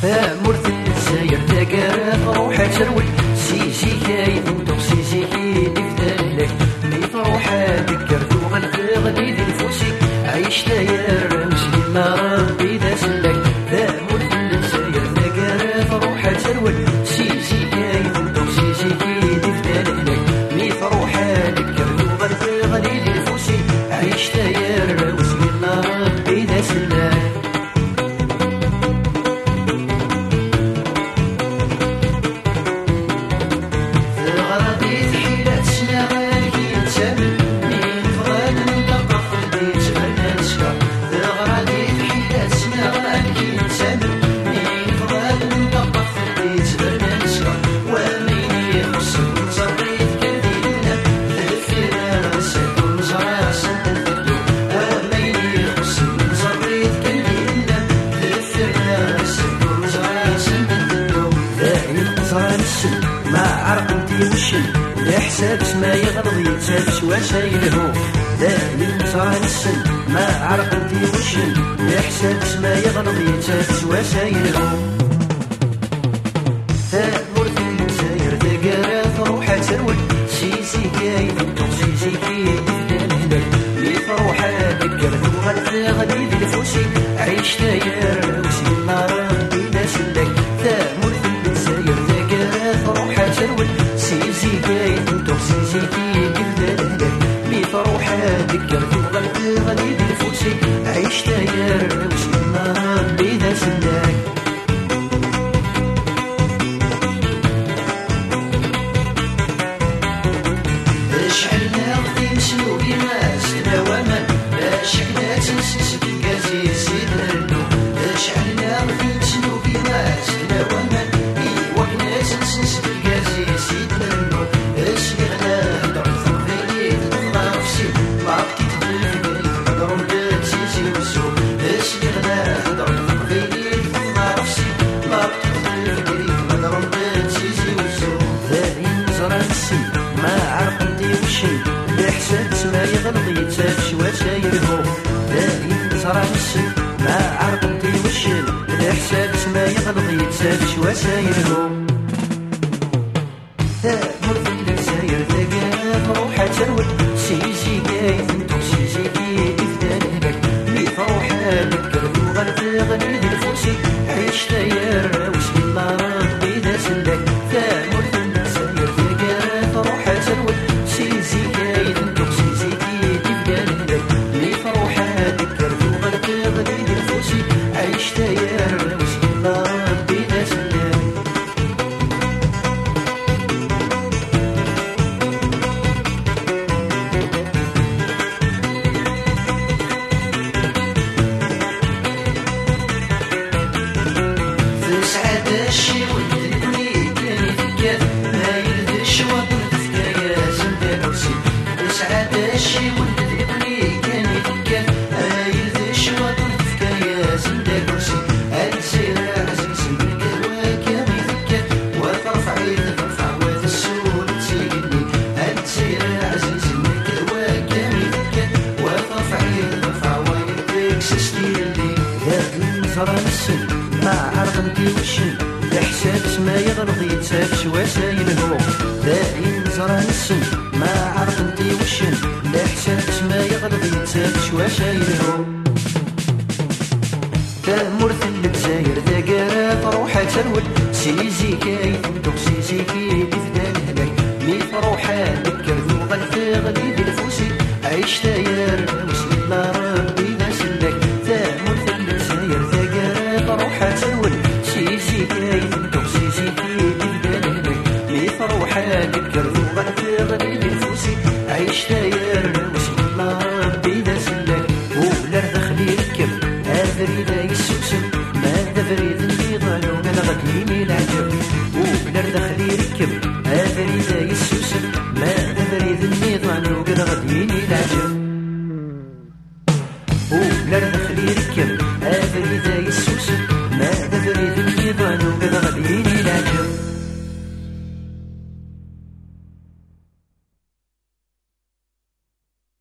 ثامرت الجزائر ثقافة روحها تروي يحسبش ما يغضب يتسابش واش يلهو دايم صرا نسن ما انتي وشن يحسبش ما يغضب يتسابش واش يلهو ثامرت الجزائر تقرا فروحة سي كاين سي فروحة زنجلتي قلت له مي فروحة ذكرت وغلت غادي الفوسي عشت يا وشوايرهم ثابر في الدساير ثقاف روحة ترود شي جي قايد انتو شي جي قايد عرق نديوشن لحسابس ما يغرض يتسابس واسا ينهو داعي نزرى نسن ما عرق نديوشن لحسابس ما يغرض يتسابس واسا ينهو تامرث الجزاير ذا قراف روحة ترول سيزي كاي تبدو سيزي كي تفدان هداك مي فروحة ذكر ذو غلف غدي بالفوسي عيشتها